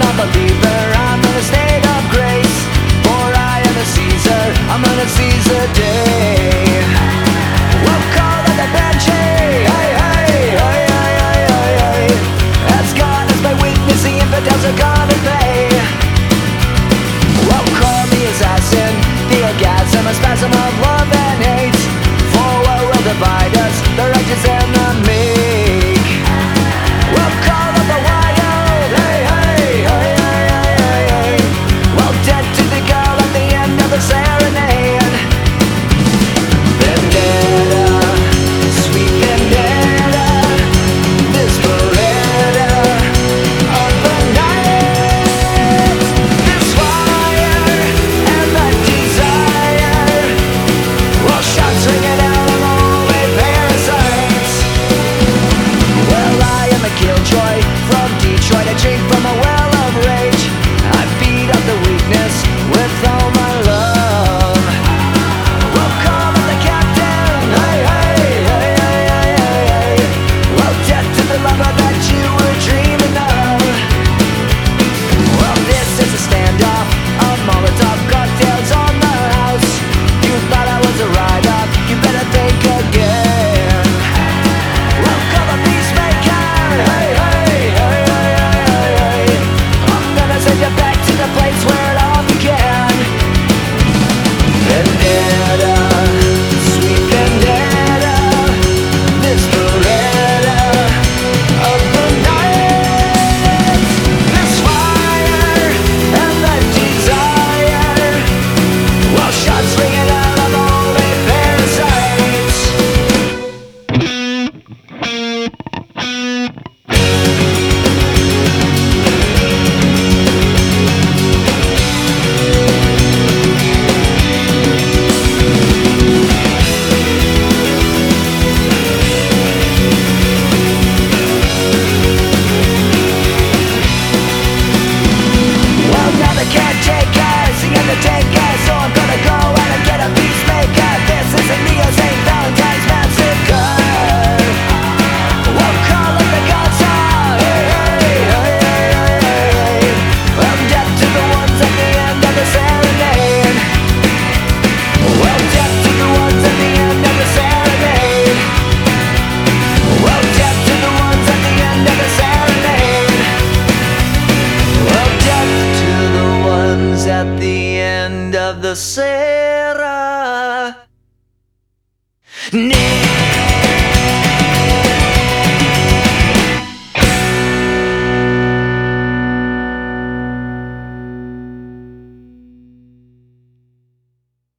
a believer. I'm in a state of grace. For I am a Caesar, I'm on a Caesar day. Call Hey, hey, hey, hey, hey, hey, God my the infidels are gonna pay call me assassin, the orgasm, a spasm of love at the end of the Sarah.